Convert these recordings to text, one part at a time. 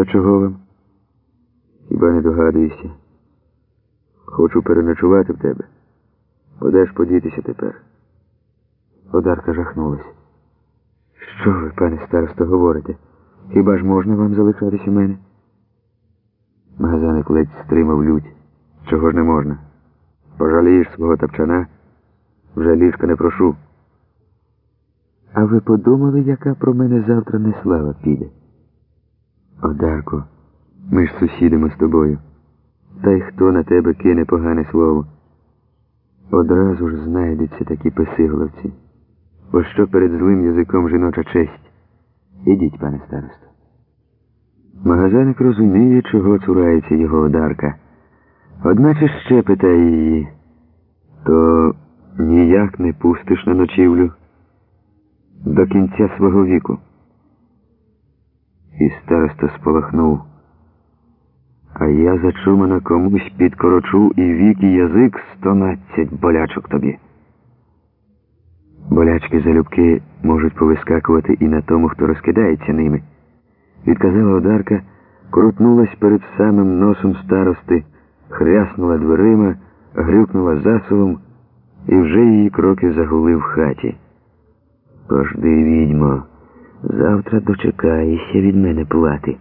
А чого вам? Хіба не догадуєшся? Хочу переночувати в тебе. Ж подітися тепер? Одарка жахнулась. Що ви, пане старосто, говорите? Хіба ж можна вам залишатись у мене? Магазаник ледь стримав лють. Чого ж не можна? Пожалієш свого тапчана? Вже ліжка не прошу. А ви подумали, яка про мене завтра неслава піде? Одарко, ми ж сусідимо з тобою. Та й хто на тебе кине погане слово? Одразу ж знайдуться такі писигловці. Бо що перед злим язиком жіноча честь? Ідіть, пане старосто. Магазаник розуміє, чого цурається його одарка. Одначе ще питає її, то ніяк не пустиш на ночівлю до кінця свого віку. І староста сполохнув. А я зачумана комусь підкорочу і вік і язик стонадцять болячок тобі. Болячки залюбки можуть повискакувати і на тому, хто розкидається ними. Відказала одарка, крутнулась перед самим носом старости, хряснула дверима, грюкнула засовом, і вже її кроки загули в хаті. Пожди, відьмо, завтра дочекаєшся від мене плати.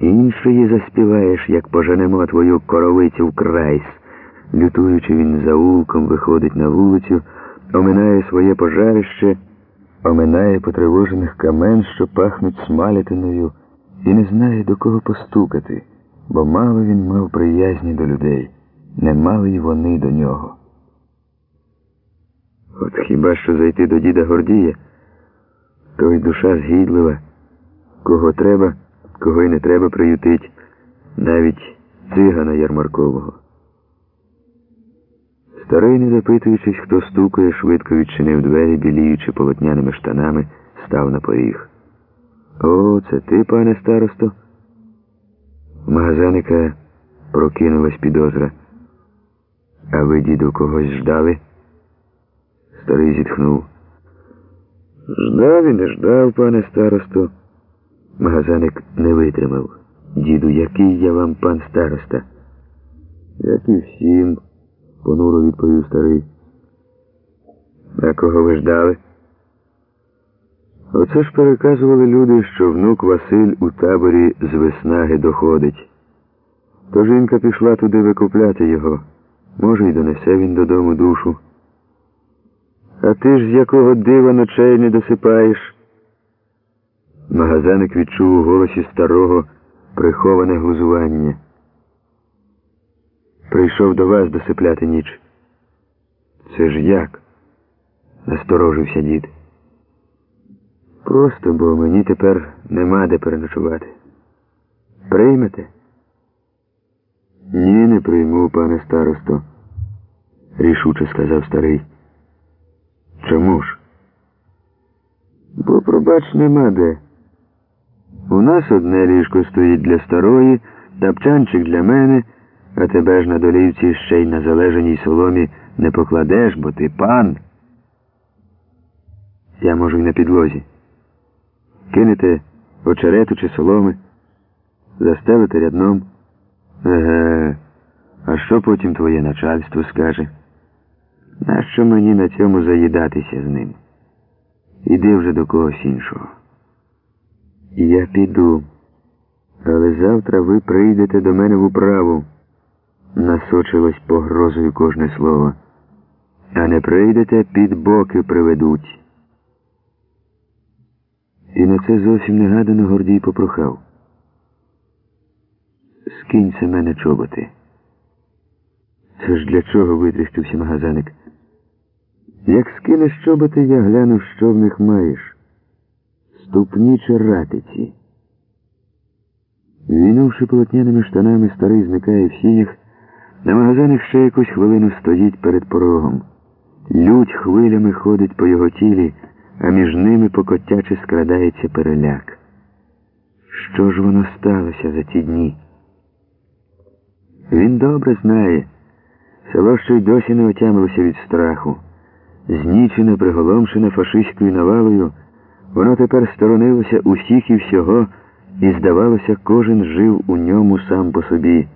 Іншої заспіваєш, як поженемо твою коровицю в крайс. Лютуючи, він заулком виходить на вулицю, оминає своє пожарище, оминає потривожених камен, що пахнуть смалятиною, і не знає, до кого постукати, бо мало він мав приязні до людей, не мали й вони до нього. От хіба що зайти до діда Гордія, то й душа згідлива, кого треба, кого й не треба приютить, навіть цигана ярмаркового. Старий, не запитуючись, хто стукає, швидко відчинив двері, біліючи полотняними штанами, став на поріг. О, це ти, пане старосто? У магазаника прокинулась підозра. А ви, діду, когось ждали? Старий зітхнув. Ждав і не ждав, пане старосто. Магазаник не витримав. Діду, який я вам пан староста? Як і всім, понуро відповів старий. А кого ви ждали? Оце ж переказували люди, що внук Василь у таборі з веснаги доходить. То жінка пішла туди викупляти його. Може, й донесе він додому душу. Ти ж з якого дива ночей не досипаєш? Магазаник відчув у голосі старого приховане глузування. Прийшов до вас досипляти ніч. Це ж як? насторожився дід. Просто, бо мені тепер нема де переночувати. Приймете? Ні, не прийму, пане старосто, рішуче сказав старий. Чому ж? Бо, пробач, нема де. У нас одне ліжко стоїть для старої, тапчанчик для мене, а тебе ж на долівці ще й на залежаній соломі не покладеш, бо ти пан. Я можу й на підлозі. Кинете очерету чи соломи, застелите рядном. Еге, а що потім твоє начальство скаже? Нащо мені на цьому заїдатися з ним? Іди вже до когось іншого. Я піду, але завтра ви прийдете до мене в управу. Насочилось погрозою кожне слово. А не прийдете, під боки приведуть. І на це зовсім негадано Гордій попрохав. Скинь мене чоботи. Це ж для чого витріщився магазаник? Як скинеш чоботи, я гляну, що в них маєш. Ступні чи ратиці. Війнувши полотняними штанами, старий зникає в сінях, на магазаник ще якусь хвилину стоїть перед порогом. Лють хвилями ходить по його тілі, а між ними покотяче скрадається переляк. Що ж воно сталося за ті дні? Він добре знає. Село ще й досі не отямилося від страху. Знічене, приголомшена фашистською навалою, воно тепер сторонилося усіх і всього і, здавалося, кожен жив у ньому сам по собі.